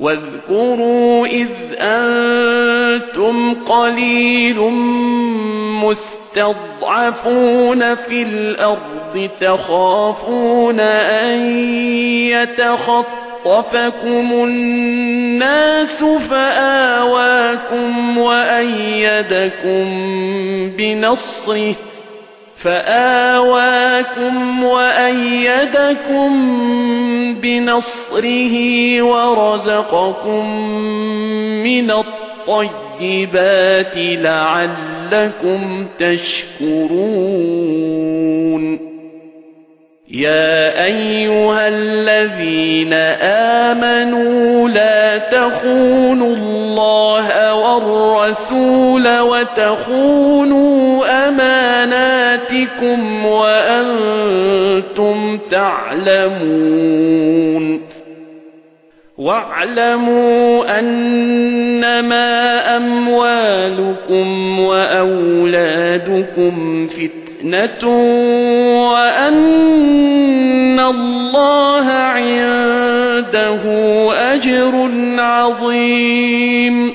واذكروا إذ أنتم قليل مستضعفون في الأرض تخافون أن يتخطفكم الناس فآواكم وأيدكم بنصره فآواكم وأيدكم بنصره ورزقكم من الطيبات لعلكم تشكرون. يا أيها الذين آمنوا لا تخونوا الله والرسول وتخونوا أماناتكم وأنتم تعلمون واعلموا أنما أموالكم وأولادكم فتنة وأن الله عنده أجر عظيم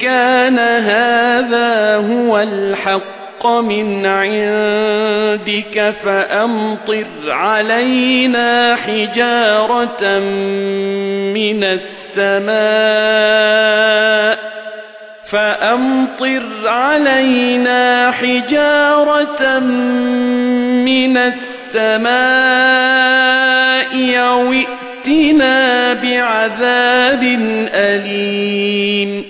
كَانَ هَذَا هُوَ الْحَقَّ مِنْ عِندِكَ فَأَمْطِرْ عَلَيْنَا حِجَارَةً مِنَ السَّمَاءِ فَأَمْطِرْ عَلَيْنَا حِجَارَةً مِنَ السَّمَاءِ أَوْ بِعَذَابٍ أَلِيمٍ